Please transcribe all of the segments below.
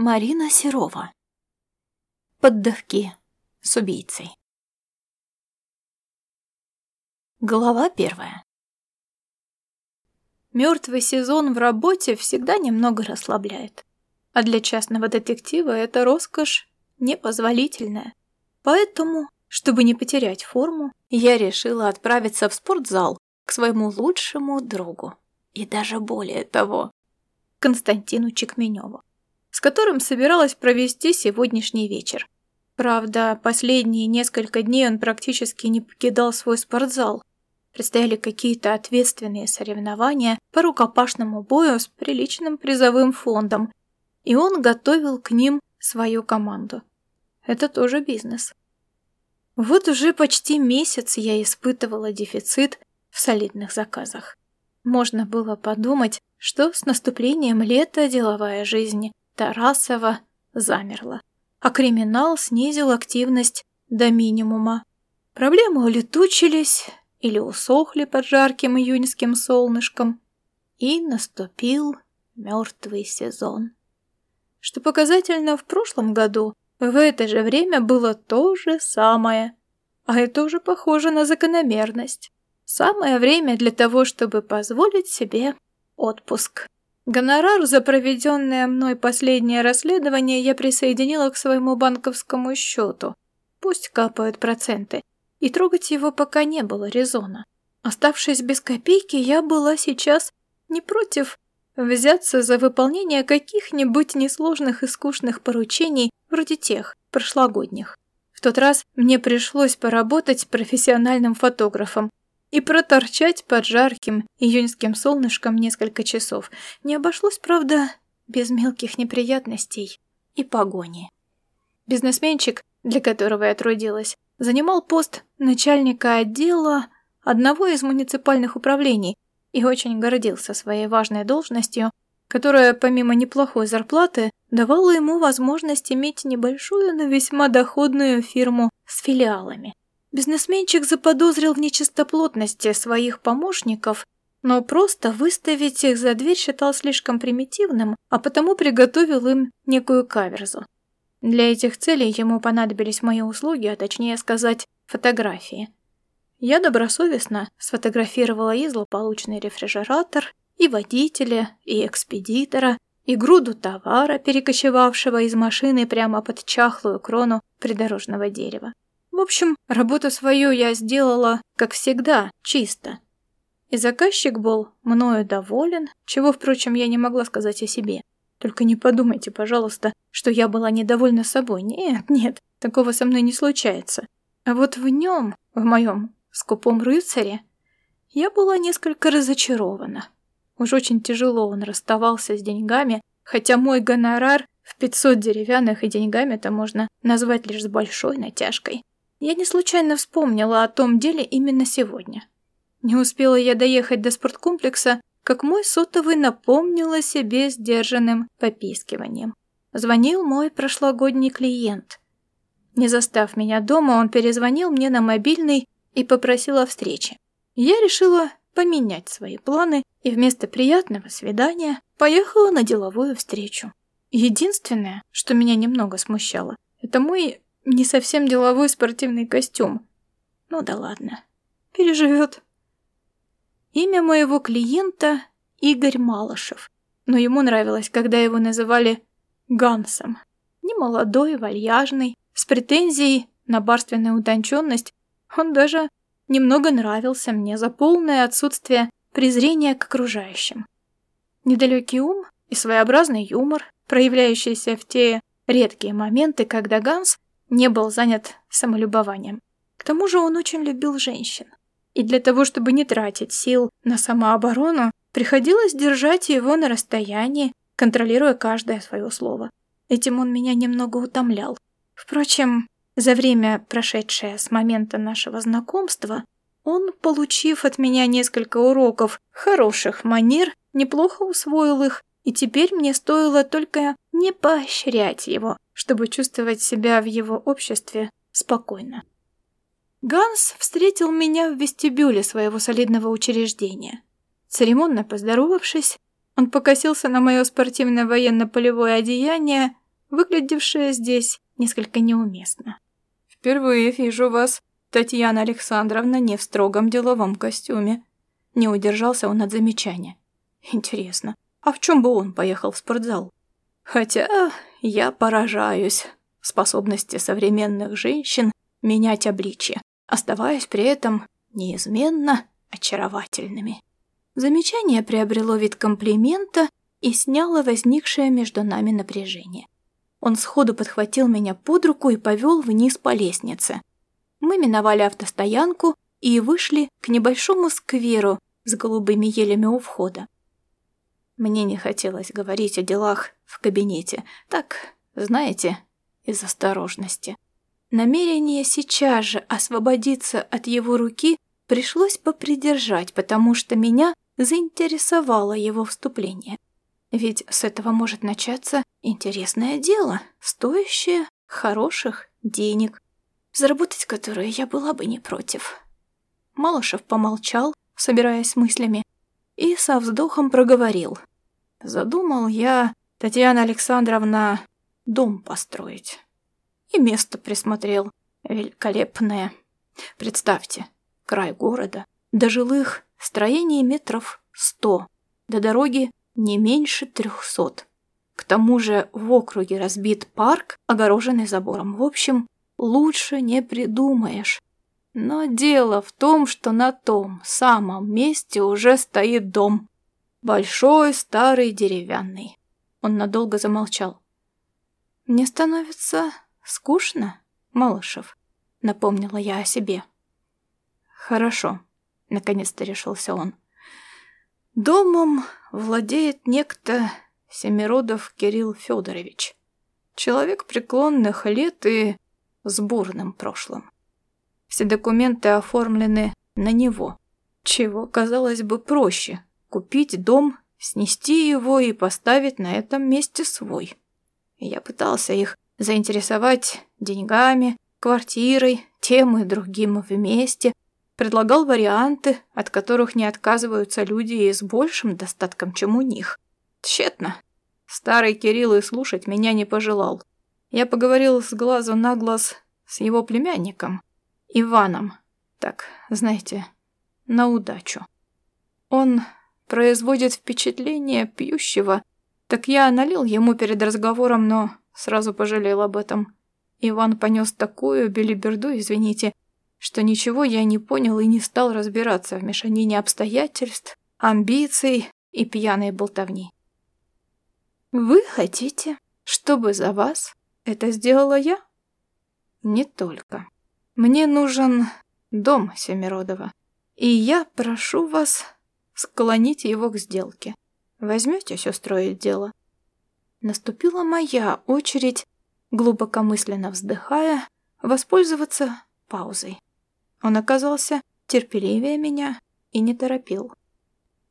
Марина Серова. Поддавки с убийцей. Глава первая. Мертвый сезон в работе всегда немного расслабляет. А для частного детектива это роскошь непозволительная. Поэтому, чтобы не потерять форму, я решила отправиться в спортзал к своему лучшему другу. И даже более того, Константину Чекменеву с которым собиралась провести сегодняшний вечер. Правда, последние несколько дней он практически не покидал свой спортзал. Предстояли какие-то ответственные соревнования по рукопашному бою с приличным призовым фондом, и он готовил к ним свою команду. Это тоже бизнес. Вот уже почти месяц я испытывала дефицит в солидных заказах. Можно было подумать, что с наступлением лета деловая жизнь Тарасова замерла, а криминал снизил активность до минимума. Проблемы улетучились или усохли под жарким июньским солнышком, и наступил мертвый сезон. Что показательно, в прошлом году в это же время было то же самое, а это уже похоже на закономерность. Самое время для того, чтобы позволить себе отпуск. Гонорар за проведенное мной последнее расследование я присоединила к своему банковскому счету. Пусть капают проценты. И трогать его пока не было резона. Оставшись без копейки, я была сейчас не против взяться за выполнение каких-нибудь несложных и скучных поручений, вроде тех, прошлогодних. В тот раз мне пришлось поработать профессиональным фотографом, и проторчать под жарким июньским солнышком несколько часов. Не обошлось, правда, без мелких неприятностей и погони. Бизнесменчик, для которого я трудилась, занимал пост начальника отдела одного из муниципальных управлений и очень гордился своей важной должностью, которая, помимо неплохой зарплаты, давала ему возможность иметь небольшую, но весьма доходную фирму с филиалами. Бизнесменчик заподозрил в нечистоплотности своих помощников, но просто выставить их за дверь считал слишком примитивным, а потому приготовил им некую каверзу. Для этих целей ему понадобились мои услуги, а точнее сказать, фотографии. Я добросовестно сфотографировала и злополучный рефрижератор, и водителя, и экспедитора, и груду товара, перекочевавшего из машины прямо под чахлую крону придорожного дерева. В общем, работу свою я сделала, как всегда, чисто. И заказчик был мною доволен, чего, впрочем, я не могла сказать о себе. Только не подумайте, пожалуйста, что я была недовольна собой. Нет, нет, такого со мной не случается. А вот в нем, в моем скупом рыцаре, я была несколько разочарована. Уж очень тяжело он расставался с деньгами, хотя мой гонорар в 500 деревянных и деньгами это можно назвать лишь с большой натяжкой. Я не случайно вспомнила о том деле именно сегодня. Не успела я доехать до спорткомплекса, как мой сотовый напомнил о себе сдержанным попискиванием. Звонил мой прошлогодний клиент. Не застав меня дома, он перезвонил мне на мобильный и попросил о встрече. Я решила поменять свои планы и вместо приятного свидания поехала на деловую встречу. Единственное, что меня немного смущало, это мой не совсем деловой спортивный костюм. Ну да ладно. Переживет. Имя моего клиента Игорь Малышев. Но ему нравилось, когда его называли Гансом. Немолодой, вальяжный, с претензией на барственную утонченность. Он даже немного нравился мне за полное отсутствие презрения к окружающим. Недалекий ум и своеобразный юмор, проявляющийся в те редкие моменты, когда Ганс не был занят самолюбованием. К тому же он очень любил женщин. И для того, чтобы не тратить сил на самооборону, приходилось держать его на расстоянии, контролируя каждое свое слово. Этим он меня немного утомлял. Впрочем, за время, прошедшее с момента нашего знакомства, он, получив от меня несколько уроков хороших манер, неплохо усвоил их, и теперь мне стоило только не поощрять его, чтобы чувствовать себя в его обществе спокойно. Ганс встретил меня в вестибюле своего солидного учреждения. Церемонно поздоровавшись, он покосился на мое спортивное военно-полевое одеяние, выглядевшее здесь несколько неуместно. «Впервые вижу вас, Татьяна Александровна, не в строгом деловом костюме». Не удержался он от замечания. «Интересно, а в чем бы он поехал в спортзал?» Хотя я поражаюсь способности современных женщин менять обличье, оставаясь при этом неизменно очаровательными. Замечание приобрело вид комплимента и сняло возникшее между нами напряжение. Он сходу подхватил меня под руку и повел вниз по лестнице. Мы миновали автостоянку и вышли к небольшому скверу с голубыми елями у входа. Мне не хотелось говорить о делах в кабинете. Так, знаете, из осторожности. Намерение сейчас же освободиться от его руки пришлось попридержать, потому что меня заинтересовало его вступление. Ведь с этого может начаться интересное дело, стоящее хороших денег, заработать которые я была бы не против. Малышев помолчал, собираясь мыслями, и со вздохом проговорил. Задумал я, Татьяна Александровна, дом построить. И место присмотрел великолепное. Представьте, край города, до жилых строений метров сто, до дороги не меньше трехсот. К тому же в округе разбит парк, огороженный забором. В общем, лучше не придумаешь. Но дело в том, что на том самом месте уже стоит дом. Большой, старый, деревянный. Он надолго замолчал. «Мне становится скучно, Малышев», — напомнила я о себе. «Хорошо», — наконец-то решился он. «Домом владеет некто Семиродов Кирилл Федорович. Человек преклонных лет и с бурным прошлым. Все документы оформлены на него, чего, казалось бы, проще — купить дом, снести его и поставить на этом месте свой. Я пытался их заинтересовать деньгами, квартирой, тем и другим вместе, предлагал варианты, от которых не отказываются люди и с большим достатком, чем у них. Тщетно. Старый Кирилл и слушать меня не пожелал. Я поговорил с глазу на глаз с его племянником, Иваном. Так, знаете, на удачу. Он производит впечатление пьющего, так я налил ему перед разговором, но сразу пожалел об этом. Иван понес такую белиберду, извините, что ничего я не понял и не стал разбираться в мешанине обстоятельств, амбиций и пьяной болтовни. «Вы хотите, чтобы за вас это сделала я?» «Не только. Мне нужен дом Семиродова, и я прошу вас склонить его к сделке. Возьметесь устроить дело?» Наступила моя очередь, глубокомысленно вздыхая, воспользоваться паузой. Он оказался терпеливее меня и не торопил.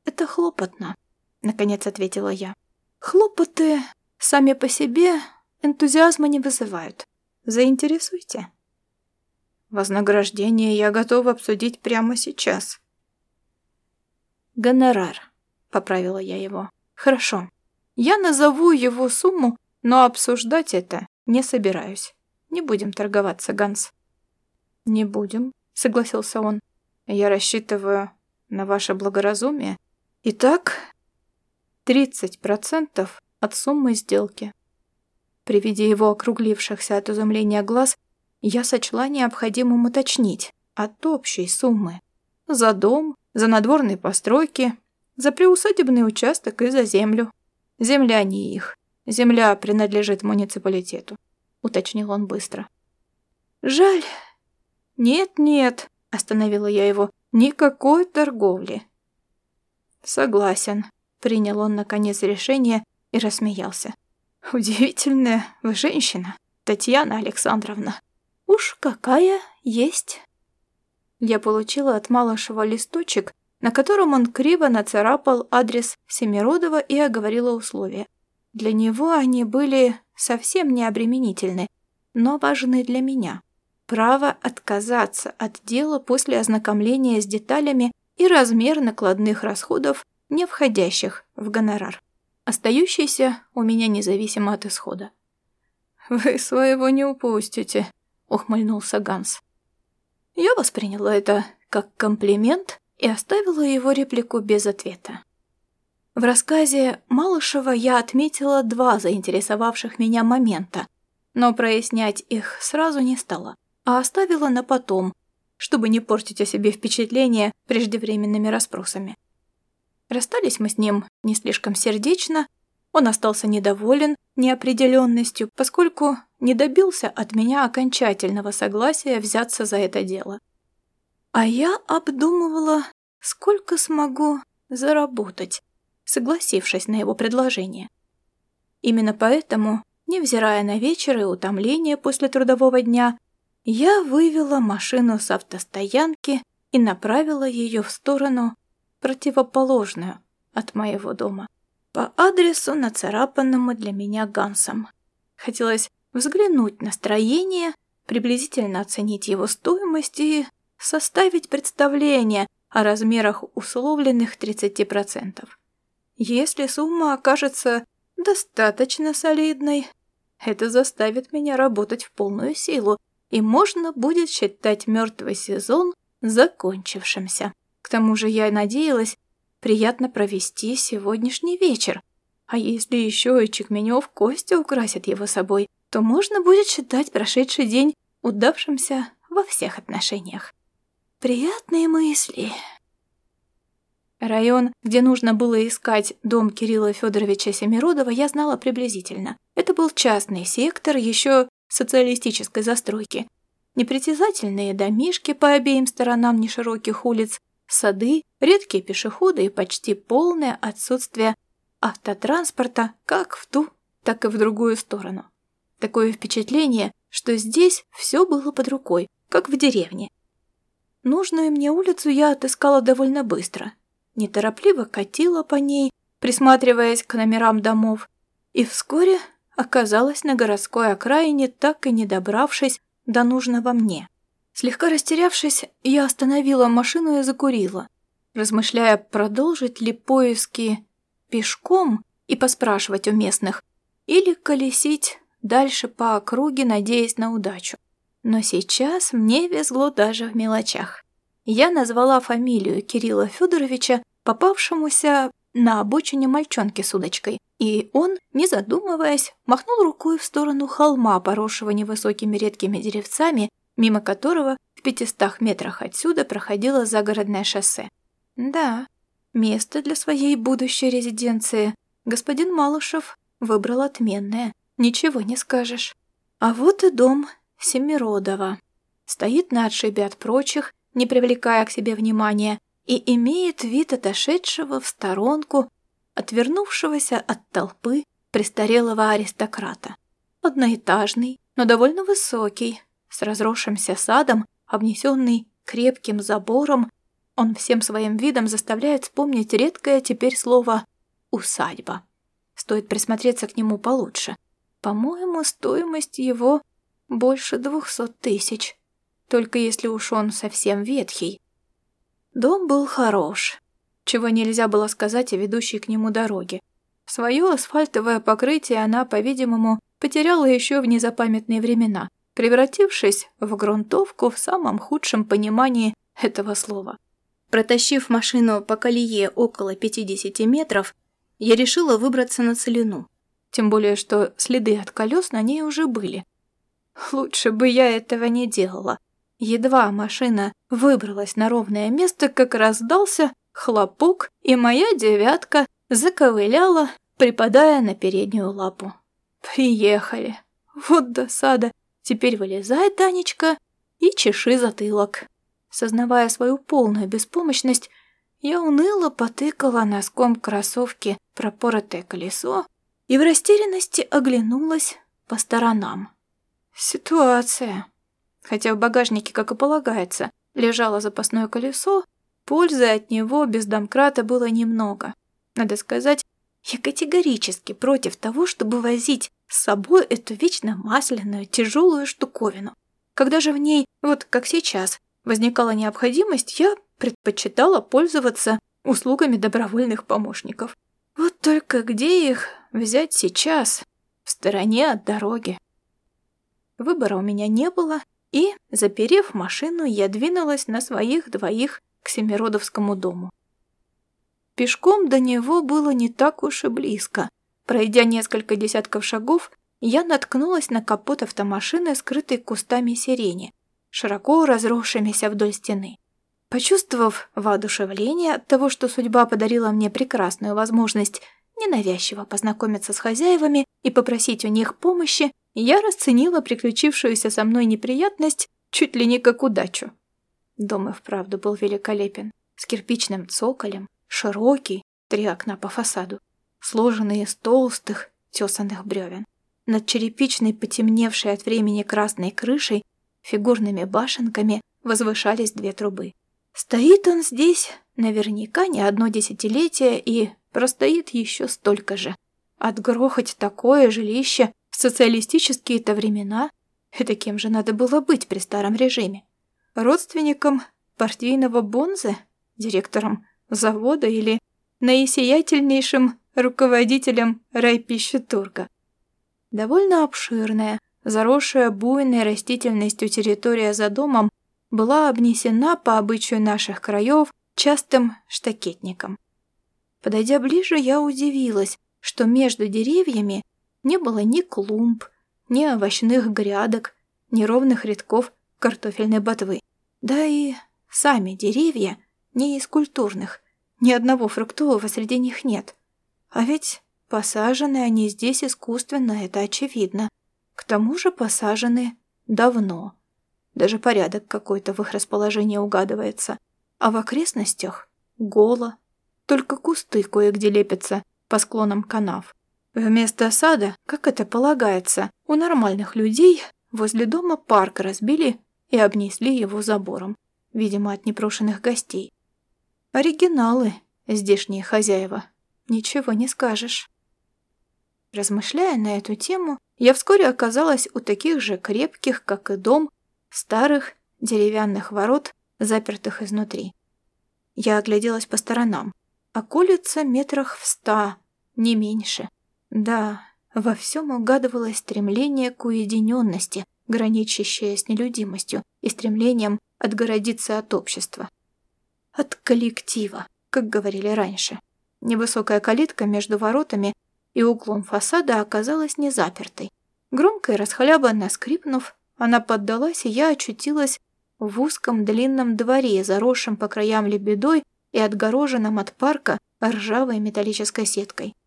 «Это хлопотно», — наконец ответила я. «Хлопоты сами по себе энтузиазма не вызывают. Заинтересуйте». «Вознаграждение я готова обсудить прямо сейчас». «Гонорар», — поправила я его. «Хорошо. Я назову его сумму, но обсуждать это не собираюсь. Не будем торговаться, Ганс». «Не будем», согласился он. Я рассчитываю на ваше благоразумие. Итак, 30% от суммы сделки. При виде его округлившихся от изумления глаз, я сочла необходимым уточнить от общей суммы. За дом, за надворные постройки, за приусадебный участок и за землю. Земля не их. Земля принадлежит муниципалитету, уточнил он быстро. Жаль, «Нет-нет», — остановила я его, — «никакой торговли». «Согласен», — принял он наконец решение и рассмеялся. «Удивительная вы женщина, Татьяна Александровна. Уж какая есть». Я получила от Малышева листочек, на котором он криво нацарапал адрес Семиродова и оговорила условия. Для него они были совсем не обременительны, но важны для меня право отказаться от дела после ознакомления с деталями и размер накладных расходов, не входящих в гонорар, остающийся у меня независимо от исхода. «Вы своего не упустите», — ухмыльнулся Ганс. Я восприняла это как комплимент и оставила его реплику без ответа. В рассказе Малышева я отметила два заинтересовавших меня момента, но прояснять их сразу не стала, а оставила на потом, чтобы не портить о себе впечатление преждевременными расспросами. Расстались мы с ним не слишком сердечно, он остался недоволен неопределенностью, поскольку не добился от меня окончательного согласия взяться за это дело. А я обдумывала, сколько смогу заработать, согласившись на его предложение. Именно поэтому, невзирая на вечер и утомление после трудового дня, я вывела машину с автостоянки и направила ее в сторону, противоположную от моего дома, по адресу, нацарапанному для меня Гансом. Хотелось взглянуть на строение, приблизительно оценить его стоимость и составить представление о размерах условленных 30%. Если сумма окажется достаточно солидной, это заставит меня работать в полную силу, и можно будет считать мертвый сезон закончившимся. К тому же я надеялась приятно провести сегодняшний вечер. А если еще и Чекменев Костя украсит его собой, то можно будет считать прошедший день удавшимся во всех отношениях. Приятные мысли. Район, где нужно было искать дом Кирилла Федоровича Семиродова, я знала приблизительно. Это был частный сектор еще социалистической застройки. Непритязательные домишки по обеим сторонам нешироких улиц, сады, редкие пешеходы и почти полное отсутствие автотранспорта как в ту, так и в другую сторону. Такое впечатление, что здесь все было под рукой, как в деревне. Нужную мне улицу я отыскала довольно быстро – неторопливо катила по ней, присматриваясь к номерам домов, и вскоре оказалась на городской окраине, так и не добравшись до нужного мне. Слегка растерявшись, я остановила машину и закурила, размышляя, продолжить ли поиски пешком и поспрашивать у местных, или колесить дальше по округе, надеясь на удачу. Но сейчас мне везло даже в мелочах. Я назвала фамилию Кирилла Федоровича, попавшемуся на обочине мальчонки с удочкой, и он, не задумываясь, махнул рукой в сторону холма, поросшего невысокими редкими деревцами, мимо которого в пятистах метрах отсюда проходило загородное шоссе. Да, место для своей будущей резиденции господин Малышев выбрал отменное, ничего не скажешь. А вот и дом Семиродова. Стоит на отшибе от прочих, не привлекая к себе внимания, и имеет вид отошедшего в сторонку, отвернувшегося от толпы престарелого аристократа. Одноэтажный, но довольно высокий, с разросшимся садом, обнесенный крепким забором, он всем своим видом заставляет вспомнить редкое теперь слово «усадьба». Стоит присмотреться к нему получше. По-моему, стоимость его больше двухсот тысяч только если уж он совсем ветхий. Дом был хорош, чего нельзя было сказать о ведущей к нему дороге. Свое асфальтовое покрытие она, по-видимому, потеряла еще в незапамятные времена, превратившись в грунтовку в самом худшем понимании этого слова. Протащив машину по колее около 50 метров, я решила выбраться на целину. Тем более, что следы от колес на ней уже были. Лучше бы я этого не делала. Едва машина выбралась на ровное место, как раздался хлопок, и моя девятка заковыляла, припадая на переднюю лапу. Приехали. Вот досада. Теперь вылезай, Танечка, и чеши затылок. Сознавая свою полную беспомощность, я уныло потыкала носком кроссовки пропоротое колесо и в растерянности оглянулась по сторонам. Ситуация. Хотя в багажнике, как и полагается, лежало запасное колесо, пользы от него без домкрата было немного. Надо сказать, я категорически против того, чтобы возить с собой эту вечно масляную тяжелую штуковину. Когда же в ней, вот как сейчас, возникала необходимость, я предпочитала пользоваться услугами добровольных помощников. Вот только где их взять сейчас, в стороне от дороги? Выбора у меня не было, и, заперев машину, я двинулась на своих двоих к Семиродовскому дому. Пешком до него было не так уж и близко. Пройдя несколько десятков шагов, я наткнулась на капот автомашины, скрытой кустами сирени, широко разросшимися вдоль стены. Почувствовав воодушевление от того, что судьба подарила мне прекрасную возможность ненавязчиво познакомиться с хозяевами и попросить у них помощи, я расценила приключившуюся со мной неприятность чуть ли не как удачу. Дом и вправду был великолепен, с кирпичным цоколем, широкий, три окна по фасаду, сложенные из толстых, тесанных бревен. Над черепичной, потемневшей от времени красной крышей, фигурными башенками возвышались две трубы. Стоит он здесь наверняка не одно десятилетие и простоит еще столько же. Отгрохать такое жилище в социалистические-то времена — это кем же надо было быть при старом режиме? Родственником партийного бонзы? Директором завода или наисиятельнейшим руководителем райпищеторга? Довольно обширная, заросшая буйной растительностью территория за домом была обнесена по обычаю наших краев частым штакетником. Подойдя ближе, я удивилась, что между деревьями не было ни клумб, ни овощных грядок, ни ровных рядков картофельной ботвы. Да и сами деревья не из культурных, ни одного фруктового среди них нет. А ведь посажены они здесь искусственно, это очевидно. К тому же посажены давно. Даже порядок какой-то в их расположении угадывается. А в окрестностях голо. Только кусты кое-где лепятся по склонам канав. Вместо сада, как это полагается, у нормальных людей возле дома парк разбили и обнесли его забором, видимо, от непрошенных гостей. Оригиналы, здешние хозяева, ничего не скажешь. Размышляя на эту тему, я вскоре оказалась у таких же крепких, как и дом, старых деревянных ворот, запертых изнутри. Я огляделась по сторонам. Околица метрах в ста, не меньше. Да, во всем угадывалось стремление к уединенности, граничащее с нелюдимостью и стремлением отгородиться от общества. От коллектива, как говорили раньше. Невысокая калитка между воротами и углом фасада оказалась не запертой. Громко и расхлябанно скрипнув, она поддалась, и я очутилась в узком длинном дворе, заросшем по краям лебедой и отгороженном от парка ржавой металлической сеткой.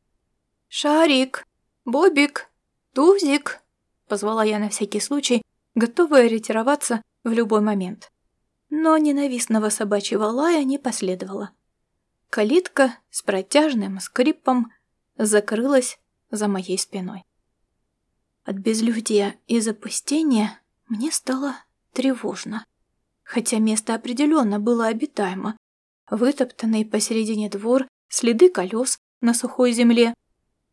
«Шарик! Бобик! Тузик!» — позвала я на всякий случай, готовая ретироваться в любой момент. Но ненавистного собачьего лая не последовало. Калитка с протяжным скрипом закрылась за моей спиной. От безлюдия и запустения мне стало тревожно. Хотя место определенно было обитаемо. Вытоптанный посередине двор, следы колес на сухой земле,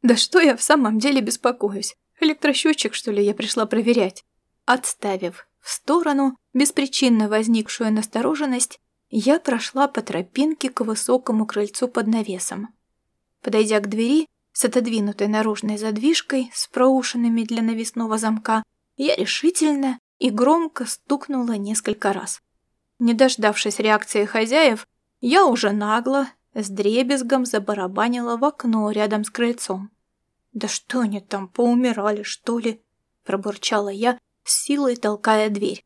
да что я в самом деле беспокоюсь? Электросчетчик, что ли, я пришла проверять? Отставив в сторону беспричинно возникшую настороженность, я прошла по тропинке к высокому крыльцу под навесом. Подойдя к двери с отодвинутой наружной задвижкой с проушинами для навесного замка, я решительно и громко стукнула несколько раз. Не дождавшись реакции хозяев, я уже нагло с дребезгом забарабанила в окно рядом с крыльцом. «Да что они там, поумирали, что ли?» – пробурчала я, силой толкая дверь.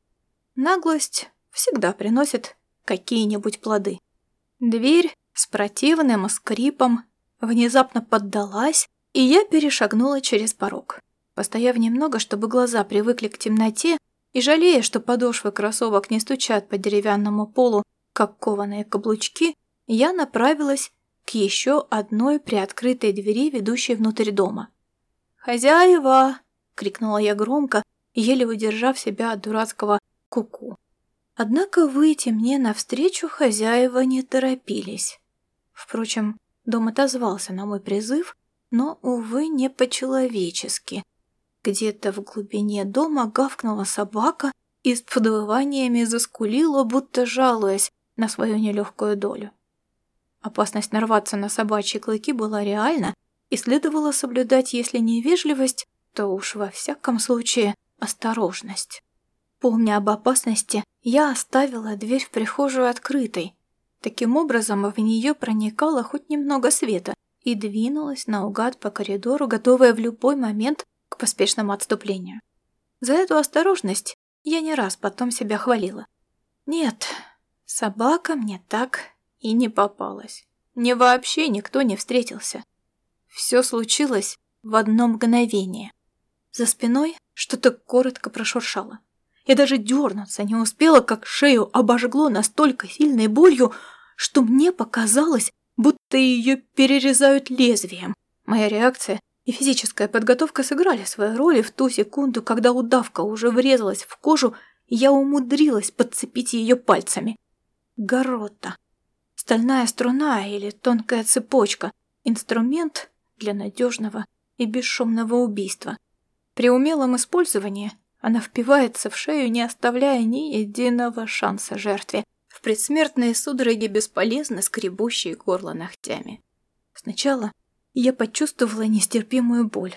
Наглость всегда приносит какие-нибудь плоды. Дверь с противным скрипом внезапно поддалась, и я перешагнула через порог. Постояв немного, чтобы глаза привыкли к темноте, и жалея, что подошвы кроссовок не стучат по деревянному полу, как кованые каблучки, я направилась к еще одной приоткрытой двери, ведущей внутрь дома. «Хозяева!» — крикнула я громко, еле удержав себя от дурацкого куку. -ку. Однако выйти мне навстречу хозяева не торопились. Впрочем, дом отозвался на мой призыв, но, увы, не по-человечески. Где-то в глубине дома гавкнула собака и с подвываниями заскулила, будто жалуясь на свою нелегкую долю. Опасность нарваться на собачьи клыки была реальна, и следовало соблюдать, если не вежливость, то уж во всяком случае осторожность. Помня об опасности, я оставила дверь в прихожую открытой. Таким образом, в нее проникало хоть немного света и двинулась наугад по коридору, готовая в любой момент к поспешному отступлению. За эту осторожность я не раз потом себя хвалила. Нет, собака мне так и не попалась. Мне вообще никто не встретился. Все случилось в одно мгновение. За спиной что-то коротко прошуршало. Я даже дернуться не успела, как шею обожгло настолько сильной болью, что мне показалось, будто ее перерезают лезвием. Моя реакция и физическая подготовка сыграли свои роли в ту секунду, когда удавка уже врезалась в кожу, и я умудрилась подцепить ее пальцами. Горота. Стальная струна или тонкая цепочка. Инструмент для надежного и бесшумного убийства. При умелом использовании она впивается в шею, не оставляя ни единого шанса жертве. В предсмертные судороги бесполезно скребущие горло ногтями. Сначала я почувствовала нестерпимую боль.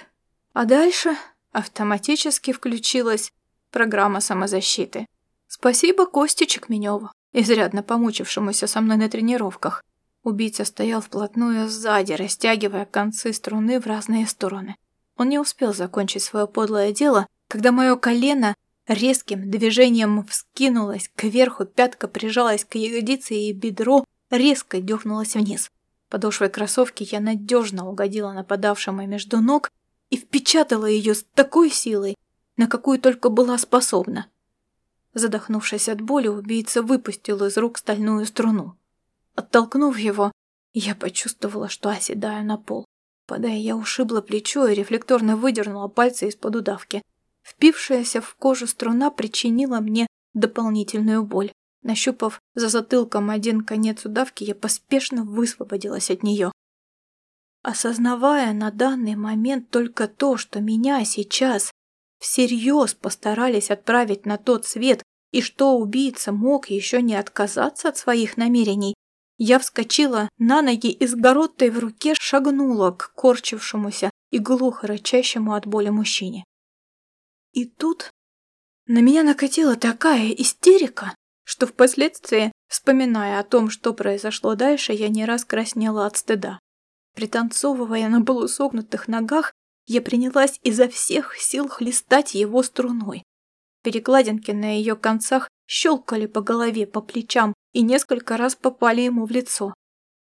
А дальше автоматически включилась программа самозащиты. Спасибо Косте Чекменёву, изрядно помучившемуся со мной на тренировках. Убийца стоял вплотную сзади, растягивая концы струны в разные стороны. Он не успел закончить свое подлое дело, когда мое колено резким движением вскинулось кверху, пятка прижалась к ягодице и бедро резко дернулось вниз. Подошвой кроссовки я надежно угодила нападавшему между ног и впечатала ее с такой силой, на какую только была способна. Задохнувшись от боли, убийца выпустил из рук стальную струну. Оттолкнув его, я почувствовала, что оседаю на пол. Падая, я ушибла плечо и рефлекторно выдернула пальцы из-под удавки. Впившаяся в кожу струна причинила мне дополнительную боль. Нащупав за затылком один конец удавки, я поспешно высвободилась от нее. Осознавая на данный момент только то, что меня сейчас всерьез постарались отправить на тот свет, и что убийца мог еще не отказаться от своих намерений, я вскочила на ноги и с гороттой в руке шагнула к корчившемуся и глухо рычащему от боли мужчине. И тут на меня накатила такая истерика, что впоследствии, вспоминая о том, что произошло дальше, я не раз краснела от стыда. Пританцовывая на полусогнутых ногах, я принялась изо всех сил хлестать его струной. Перекладинки на ее концах щелкали по голове, по плечам и несколько раз попали ему в лицо.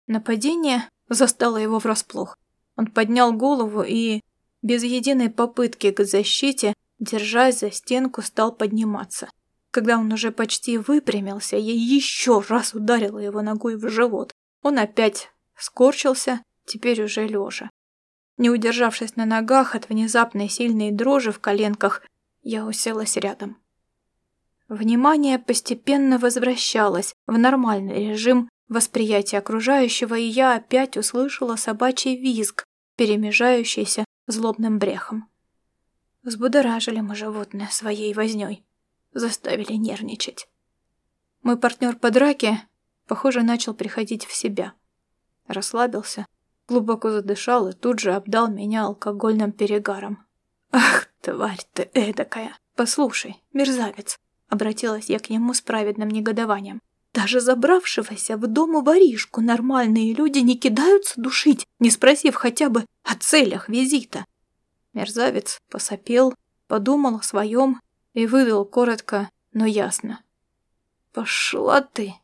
Нападение застало его врасплох. Он поднял голову и, без единой попытки к защите, держась за стенку, стал подниматься. Когда он уже почти выпрямился, я еще раз ударила его ногой в живот. Он опять скорчился, теперь уже лежа. Не удержавшись на ногах от внезапной сильной дрожи в коленках, я уселась рядом. Внимание постепенно возвращалось в нормальный режим восприятия окружающего, и я опять услышала собачий визг, перемежающийся злобным брехом. Взбудоражили мы животное своей вознёй заставили нервничать. Мой партнер по драке, похоже, начал приходить в себя. Расслабился, глубоко задышал и тут же обдал меня алкогольным перегаром. «Ах, тварь ты эдакая! Послушай, мерзавец!» Обратилась я к нему с праведным негодованием. Даже забравшегося в дом воришку нормальные люди не кидаются душить, не спросив хотя бы о целях визита. Мерзавец посопел, подумал о своем и выдал коротко, но ясно. «Пошла ты!»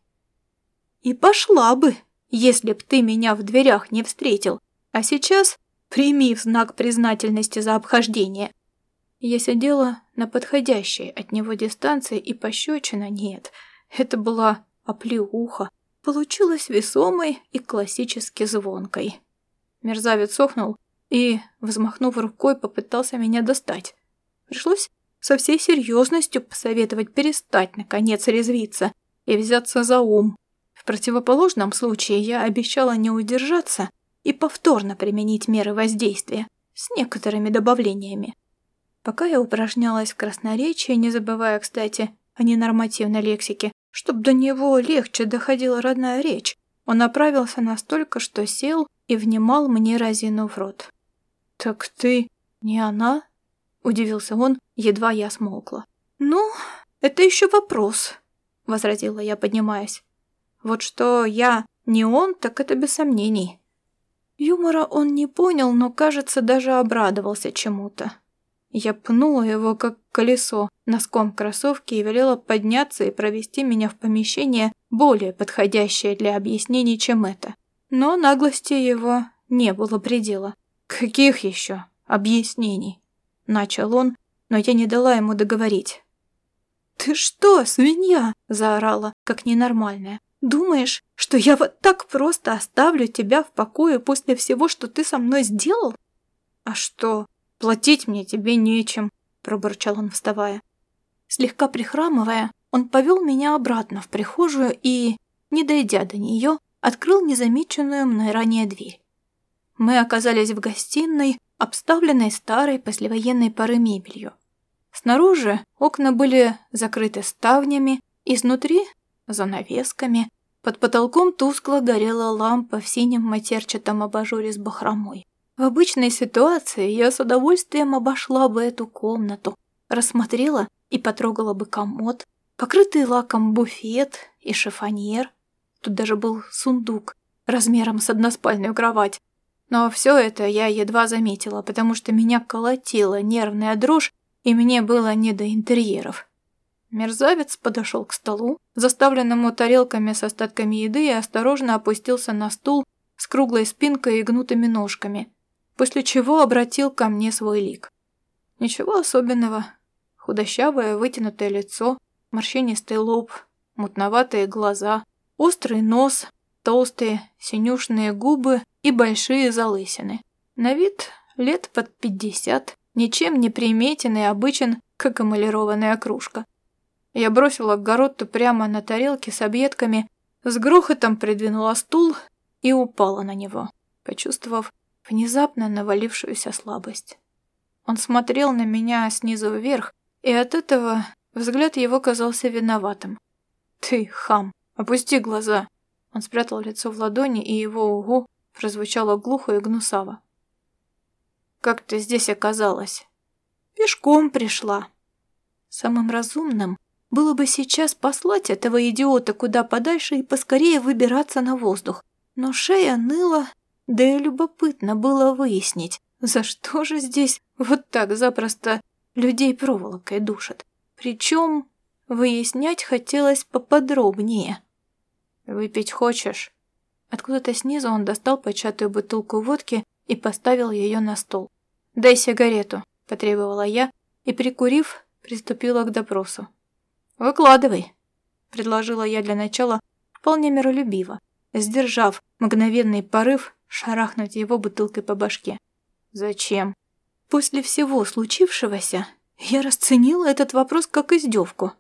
«И пошла бы, если б ты меня в дверях не встретил, а сейчас прими в знак признательности за обхождение». Я сидела на подходящей от него дистанции, и пощечина нет. Это была оплеуха. Получилась весомой и классически звонкой. Мерзавец охнул и, взмахнув рукой, попытался меня достать. Пришлось со всей серьезностью посоветовать перестать, наконец, резвиться и взяться за ум. В противоположном случае я обещала не удержаться и повторно применить меры воздействия с некоторыми добавлениями. Пока я упражнялась в красноречии, не забывая, кстати, о ненормативной лексике, чтобы до него легче доходила родная речь, он направился настолько, что сел и внимал мне, разинув рот. «Так ты не она?» — удивился он, едва я смолкла. «Ну, это еще вопрос», — возразила я, поднимаясь. «Вот что я не он, так это без сомнений». Юмора он не понял, но, кажется, даже обрадовался чему-то. Я пнула его, как колесо, носком кроссовки и велела подняться и провести меня в помещение, более подходящее для объяснений, чем это. Но наглости его не было предела. «Каких еще объяснений?» Начал он, но я не дала ему договорить. «Ты что, свинья?» – заорала, как ненормальная. «Думаешь, что я вот так просто оставлю тебя в покое после всего, что ты со мной сделал?» «А что, платить мне тебе нечем», – пробурчал он, вставая. Слегка прихрамывая, он повел меня обратно в прихожую и, не дойдя до нее, открыл незамеченную мной ранее дверь. Мы оказались в гостиной, обставленной старой послевоенной поры мебелью. Снаружи окна были закрыты ставнями, изнутри – занавесками. Под потолком тускло горела лампа в синем матерчатом абажуре с бахромой. В обычной ситуации я с удовольствием обошла бы эту комнату, рассмотрела и потрогала бы комод, покрытый лаком буфет и шифоньер. Тут даже был сундук размером с односпальную кровать. Но все это я едва заметила, потому что меня колотила нервная дрожь и мне было не до интерьеров. Мерзавец подошел к столу, заставленному тарелками с остатками еды, и осторожно опустился на стул с круглой спинкой и гнутыми ножками, после чего обратил ко мне свой лик. Ничего особенного. Худощавое вытянутое лицо, морщинистый лоб, мутноватые глаза, острый нос, толстые синюшные губы и большие залысины. На вид лет под пятьдесят, ничем не приметен и обычен, как эмалированная кружка. Я бросила Гороту прямо на тарелке с объедками, с грохотом придвинула стул и упала на него, почувствовав внезапно навалившуюся слабость. Он смотрел на меня снизу вверх, и от этого взгляд его казался виноватым. «Ты, хам, опусти глаза!» Он спрятал лицо в ладони, и его угу прозвучало глухо и гнусаво. Как ты здесь оказалась? Пешком пришла. Самым разумным было бы сейчас послать этого идиота куда подальше и поскорее выбираться на воздух. Но шея ныла, да и любопытно было выяснить, за что же здесь вот так запросто людей проволокой душат. Причем выяснять хотелось поподробнее. «Выпить хочешь?» Откуда-то снизу он достал початую бутылку водки и поставил ее на стол. «Дай сигарету», – потребовала я и, прикурив, приступила к допросу. «Выкладывай», – предложила я для начала вполне миролюбиво, сдержав мгновенный порыв шарахнуть его бутылкой по башке. «Зачем?» После всего случившегося я расценила этот вопрос как издевку.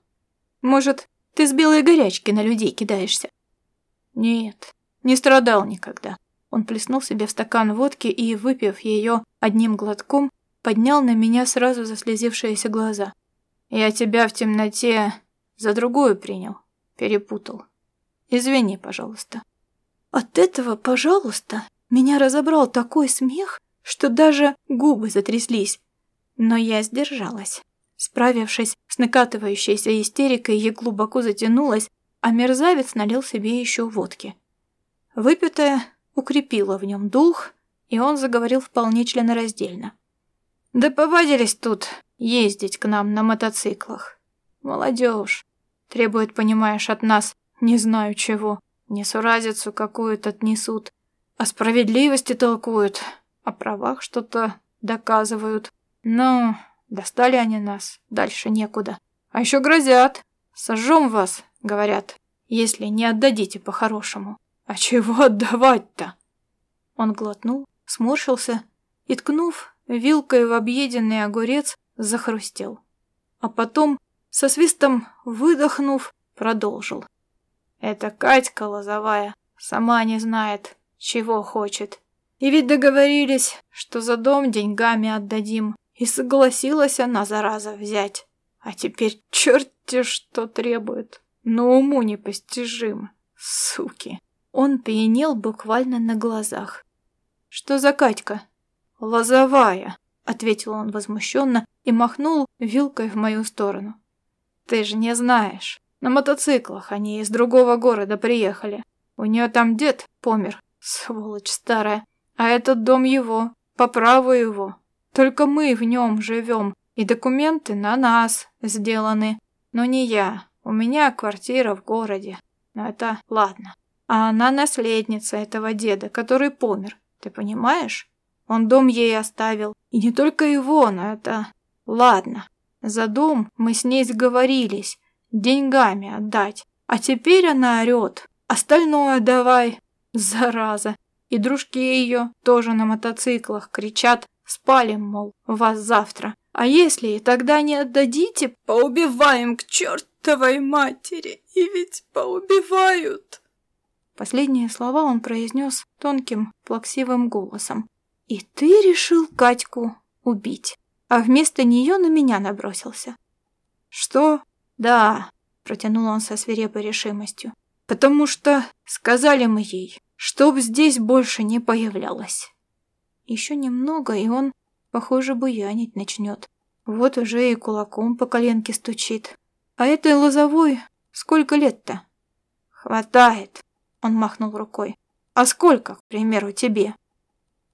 «Может, ты с белой горячки на людей кидаешься?» «Нет, не страдал никогда», он плеснул себе в стакан водки и, выпив ее одним глотком, поднял на меня сразу заслезившиеся глаза. «Я тебя в темноте за другую принял, перепутал. Извини, пожалуйста». От этого «пожалуйста» меня разобрал такой смех, что даже губы затряслись. Но я сдержалась. Справившись с накатывающейся истерикой, я глубоко затянулась, а мерзавец налил себе еще водки. Выпитая укрепила в нем дух, и он заговорил вполне членораздельно. «Да повадились тут ездить к нам на мотоциклах. Молодежь. Требует, понимаешь, от нас не знаю чего. Несуразицу какую-то отнесут. О справедливости толкуют. О правах что-то доказывают. Но достали они нас. Дальше некуда. А еще грозят. Сожжем вас, говорят, если не отдадите по-хорошему. «А чего отдавать-то?» Он глотнул, сморщился и, ткнув вилкой в объеденный огурец, захрустел. А потом, со свистом выдохнув, продолжил. «Это Катька Лозовая, сама не знает, чего хочет. И ведь договорились, что за дом деньгами отдадим, и согласилась она, зараза, взять. А теперь черти что требует, но уму непостижимо, суки». Он пьянел буквально на глазах. «Что за Катька?» «Лозовая», — ответил он возмущенно и махнул вилкой в мою сторону. «Ты же не знаешь. На мотоциклах они из другого города приехали. У нее там дед помер, сволочь старая. А этот дом его, по праву его. Только мы в нем живем, и документы на нас сделаны. Но не я. У меня квартира в городе. Но это ладно. А она наследница этого деда, который помер. Ты понимаешь? Он дом ей оставил. И не только его, но это... Ладно. За дом мы с ней сговорились. Деньгами отдать. А теперь она орет. Остальное давай. Зараза. И дружки ее тоже на мотоциклах кричат. Спалим, мол, вас завтра. А если и тогда не отдадите, поубиваем к чертовой матери. И ведь поубивают. Последние слова он произнес тонким, плаксивым голосом. «И ты решил Катьку убить, а вместо нее на меня набросился». «Что?» «Да», — протянул он со свирепой решимостью. «Потому что сказали мы ей, чтоб здесь больше не появлялась». Еще немного, и он, похоже, буянить начнет. Вот уже и кулаком по коленке стучит. А этой лозовой сколько лет-то? Хватает, он махнул рукой. А сколько, к примеру, тебе?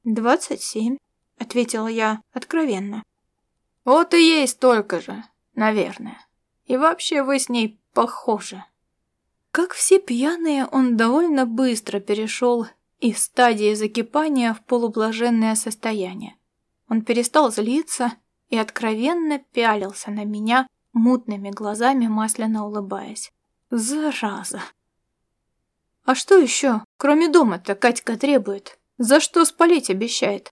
«Двадцать семь», — ответила я откровенно. «Вот и ей столько же, наверное. И вообще вы с ней похожи». Как все пьяные, он довольно быстро перешел из стадии закипания в полублаженное состояние. Он перестал злиться и откровенно пялился на меня, мутными глазами масляно улыбаясь. «Зараза!» «А что еще, кроме дома-то, Катька требует?» За что спалить обещает?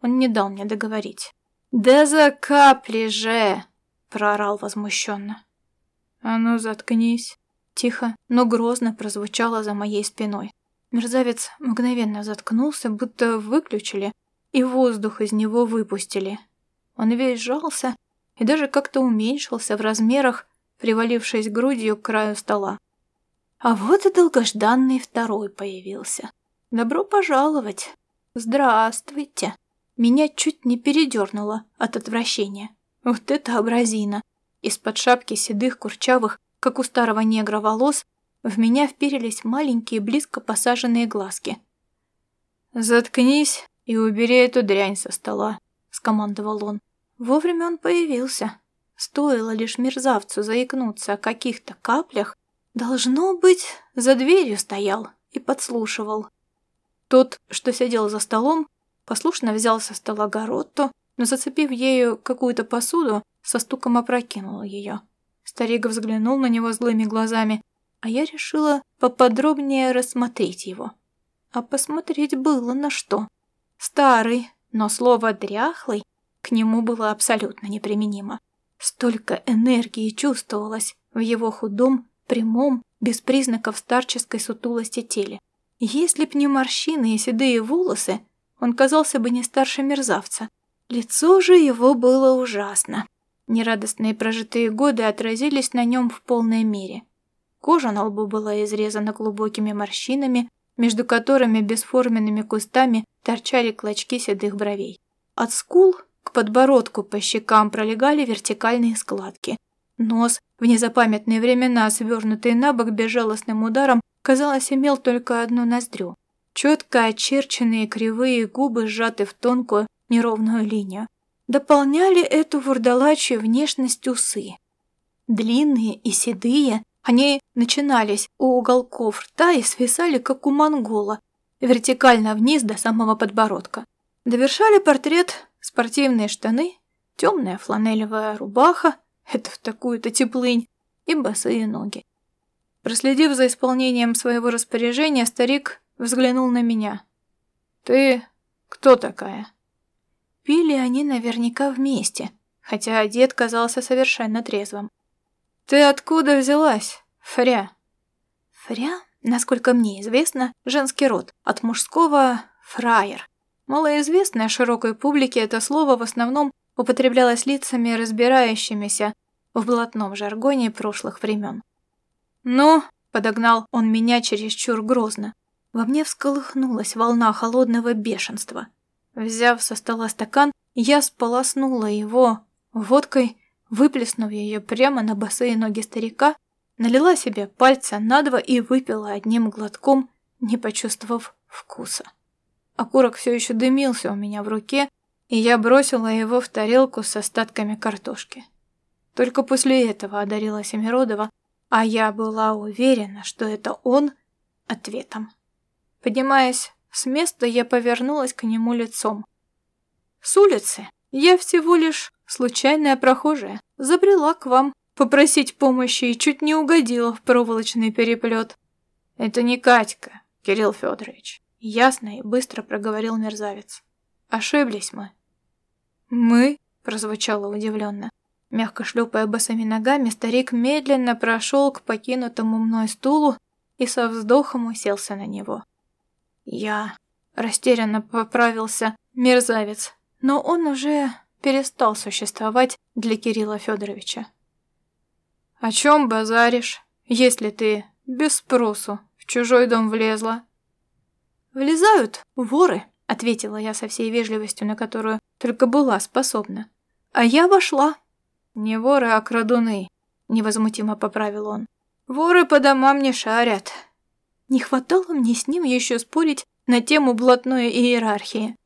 Он не дал мне договорить. «Да за капли же!» — проорал возмущенно. «А ну, заткнись!» Тихо, но грозно прозвучало за моей спиной. Мерзавец мгновенно заткнулся, будто выключили, и воздух из него выпустили. Он весь сжался и даже как-то уменьшился в размерах, привалившись грудью к краю стола. А вот и долгожданный второй появился. «Добро пожаловать!» «Здравствуйте!» Меня чуть не передернуло от отвращения. Вот это образина! Из-под шапки седых, курчавых, как у старого негра волос, в меня вперились маленькие, близко посаженные глазки. «Заткнись и убери эту дрянь со стола», — скомандовал он. Вовремя он появился. Стоило лишь мерзавцу заикнуться о каких-то каплях, должно быть, за дверью стоял и подслушивал. Тот, что сидел за столом, послушно взял со стола горотто, но, зацепив ею какую-то посуду, со стуком опрокинул ее. Старик взглянул на него злыми глазами, а я решила поподробнее рассмотреть его. А посмотреть было на что. Старый, но слово «дряхлый» к нему было абсолютно неприменимо. Столько энергии чувствовалось в его худом, прямом, без признаков старческой сутулости теле. Если б не морщины и седые волосы, он казался бы не старше мерзавца. Лицо же его было ужасно. Нерадостные прожитые годы отразились на нем в полной мере. Кожа на лбу была изрезана глубокими морщинами, между которыми бесформенными кустами торчали клочки седых бровей. От скул к подбородку по щекам пролегали вертикальные складки. Нос, в незапамятные времена свернутый на бок безжалостным ударом, казалось, имел только одну ноздрю. Четко очерченные кривые губы сжаты в тонкую неровную линию. Дополняли эту вурдалачью внешность усы. Длинные и седые, они начинались у уголков рта и свисали, как у монгола, вертикально вниз до самого подбородка. Довершали портрет спортивные штаны, темная фланелевая рубаха, это в такую-то теплынь, и босые ноги. Проследив за исполнением своего распоряжения, старик взглянул на меня. «Ты кто такая?» Пили они наверняка вместе, хотя дед казался совершенно трезвым. «Ты откуда взялась, Фря?» «Фря, насколько мне известно, женский род, от мужского «фраер». Малоизвестное широкой публике это слово в основном употреблялось лицами, разбирающимися в блатном жаргоне прошлых времен. «Ну?» — подогнал он меня чересчур грозно. Во мне всколыхнулась волна холодного бешенства. Взяв со стола стакан, я сполоснула его водкой, выплеснув ее прямо на босые ноги старика, налила себе пальца на два и выпила одним глотком, не почувствовав вкуса. Окурок все еще дымился у меня в руке, и я бросила его в тарелку с остатками картошки. Только после этого одарила Семиродова, а я была уверена, что это он ответом. Поднимаясь с места, я повернулась к нему лицом. С улицы я всего лишь случайная прохожая, забрела к вам попросить помощи и чуть не угодила в проволочный переплет. Это не Катька, Кирилл Федорович. Ясно и быстро проговорил мерзавец. Ошиблись мы. Мы? Прозвучало удивленно. Мягко шлепая босыми ногами, старик медленно прошел к покинутому мной стулу и со вздохом уселся на него. Я растерянно поправился мерзавец, но он уже перестал существовать для Кирилла Федоровича. «О чем базаришь, если ты без спросу в чужой дом влезла?» «Влезают воры», — ответила я со всей вежливостью, на которую только была способна. «А я вошла». «Не воры, а крадуны», — невозмутимо поправил он. «Воры по домам не шарят». Не хватало мне с ним еще спорить на тему блатной иерархии.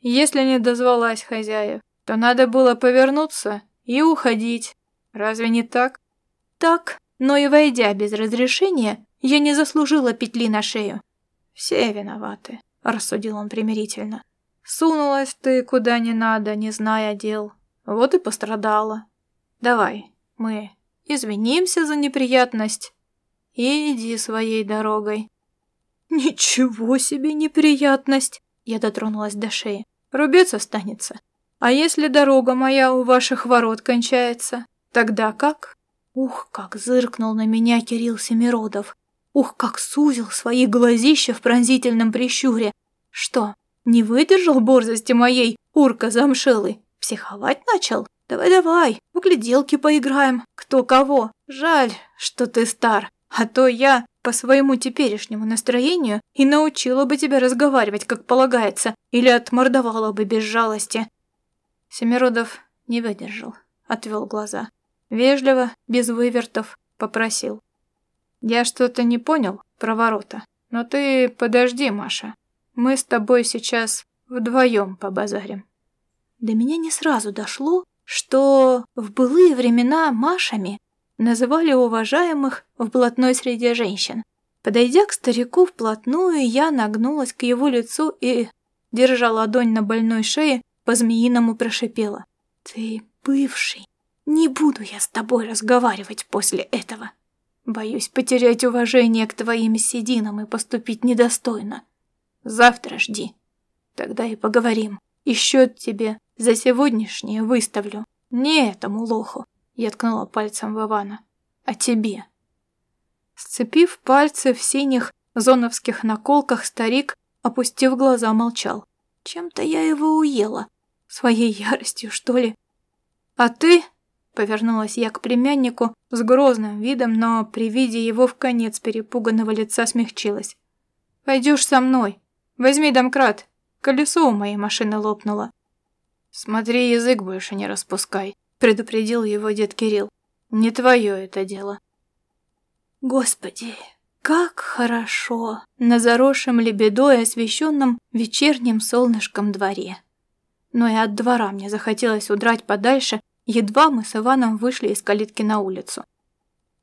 Если не дозвалась хозяев, то надо было повернуться и уходить. Разве не так? Так, но и войдя без разрешения, я не заслужила петли на шею. Все виноваты, рассудил он примирительно. Сунулась ты куда не надо, не зная дел. Вот и пострадала. Давай, мы извинимся за неприятность и иди своей дорогой. Ничего себе неприятность! Я дотронулась до шеи. Рубец останется. А если дорога моя у ваших ворот кончается, тогда как? Ух, как зыркнул на меня Кирилл Семиродов. Ух, как сузил свои глазища в пронзительном прищуре. Что, не выдержал борзости моей, урка замшелый? Психовать начал? Давай-давай, в гляделки поиграем, кто кого. Жаль, что ты стар, а то я по своему теперешнему настроению и научила бы тебя разговаривать, как полагается, или отмордовала бы без жалости. Семиродов не выдержал, отвел глаза. Вежливо, без вывертов, попросил. Я что-то не понял про ворота, но ты подожди, Маша. Мы с тобой сейчас вдвоем побазарим. До меня не сразу дошло, что в былые времена Машами называли уважаемых в блатной среде женщин. Подойдя к старику вплотную, я нагнулась к его лицу и, держа ладонь на больной шее, по-змеиному прошипела. «Ты бывший. Не буду я с тобой разговаривать после этого. Боюсь потерять уважение к твоим сединам и поступить недостойно. Завтра жди. Тогда и поговорим. И счет тебе за сегодняшнее выставлю. Не этому лоху, я ткнула пальцем в Ивана. «А тебе?» Сцепив пальцы в синих зоновских наколках, старик, опустив глаза, молчал. Чем-то я его уела. Своей яростью, что ли? «А ты?» — повернулась я к племяннику с грозным видом, но при виде его в конец перепуганного лица смягчилась. «Пойдешь со мной. Возьми домкрат. Колесо у моей машины лопнуло». «Смотри, язык больше не распускай», предупредил его дед Кирилл. Не твое это дело. Господи, как хорошо на заросшем лебедой освещенном вечерним солнышком дворе. Но и от двора мне захотелось удрать подальше, едва мы с Иваном вышли из калитки на улицу.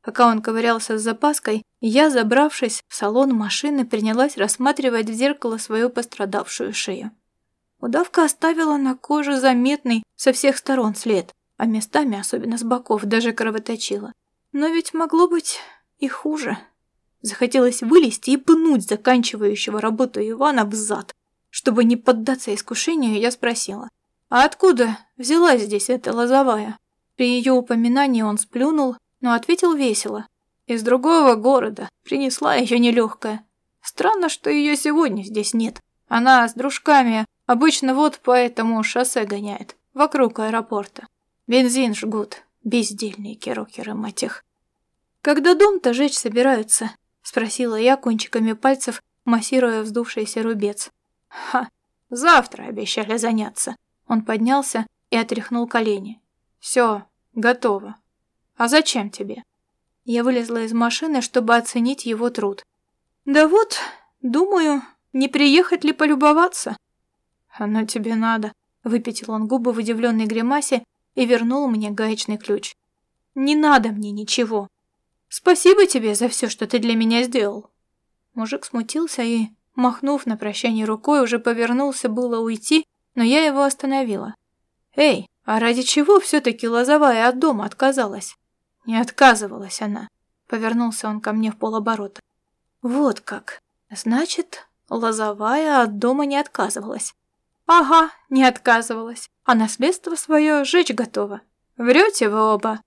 Пока он ковырялся с запаской, я, забравшись в салон машины, принялась рассматривать в зеркало свою пострадавшую шею. Удавка оставила на коже заметный со всех сторон след а местами, особенно с боков, даже кровоточило. Но ведь могло быть и хуже. Захотелось вылезти и пнуть заканчивающего работу Ивана в зад. Чтобы не поддаться искушению, я спросила, «А откуда взялась здесь эта лозовая?» При ее упоминании он сплюнул, но ответил весело. «Из другого города. Принесла ее нелегкая. Странно, что ее сегодня здесь нет. Она с дружками обычно вот по этому шоссе гоняет, вокруг аэропорта. Бензин жгут, бездельники рокеры, мать их. «Когда дом-то жечь собираются?» — спросила я кончиками пальцев, массируя вздувшийся рубец. «Ха, завтра обещали заняться. Он поднялся и отряхнул колени. «Все, готово. А зачем тебе?» Я вылезла из машины, чтобы оценить его труд. «Да вот, думаю, не приехать ли полюбоваться?» «Оно тебе надо», — выпятил он губы в удивленной гримасе и вернул мне гаечный ключ. «Не надо мне ничего. Спасибо тебе за все, что ты для меня сделал». Мужик смутился и, махнув на прощание рукой, уже повернулся было уйти, но я его остановила. «Эй, а ради чего все-таки Лозовая от дома отказалась?» «Не отказывалась она», — повернулся он ко мне в полоборота. «Вот как. Значит, Лозовая от дома не отказывалась. Ага, не отказывалась. А наследство свое сжечь готова. Врете вы оба?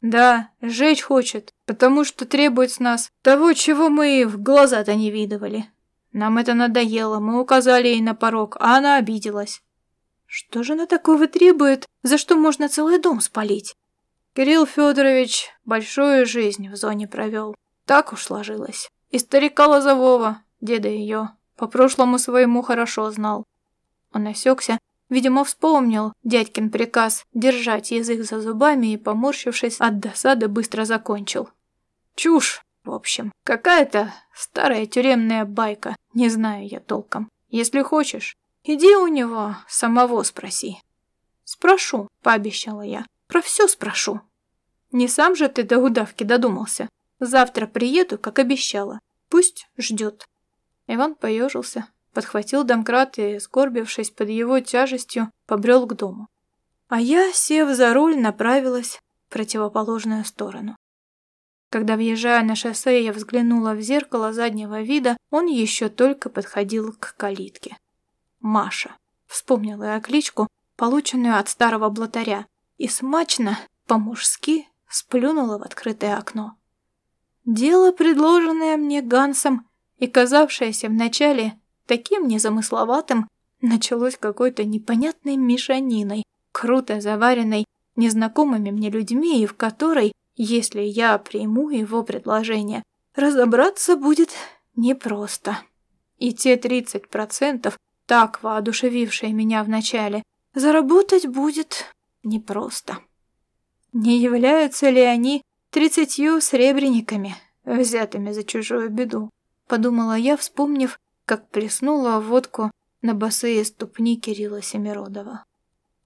Да, сжечь хочет, потому что требует с нас того, чего мы в глаза-то не видывали. Нам это надоело, мы указали ей на порог, а она обиделась. Что же она такого требует, за что можно целый дом спалить? Кирилл Федорович большую жизнь в зоне провел. Так уж сложилось. И старика Лозового, деда ее, по прошлому своему хорошо знал. Он осекся, видимо, вспомнил дядькин приказ держать язык за зубами и, поморщившись от досады, быстро закончил. Чушь, в общем, какая-то старая тюремная байка, не знаю я толком. Если хочешь, иди у него самого спроси. Спрошу, пообещала я, про все спрошу. Не сам же ты до удавки додумался. Завтра приеду, как обещала. Пусть ждет. Иван поежился, подхватил домкрат и, скорбившись под его тяжестью, побрел к дому. А я, сев за руль, направилась в противоположную сторону. Когда, въезжая на шоссе, я взглянула в зеркало заднего вида, он еще только подходил к калитке. «Маша», — вспомнила я кличку, полученную от старого блатаря, и смачно, по-мужски, сплюнула в открытое окно. Дело, предложенное мне Гансом и казавшееся вначале таким незамысловатым, началось какой-то непонятной мешаниной, круто заваренной незнакомыми мне людьми, и в которой, если я приму его предложение, разобраться будет непросто. И те 30%, так воодушевившие меня вначале, заработать будет непросто. Не являются ли они тридцатью сребрениками, взятыми за чужую беду? Подумала я, вспомнив, как плеснула водку на босые ступни Кирилла Семиродова.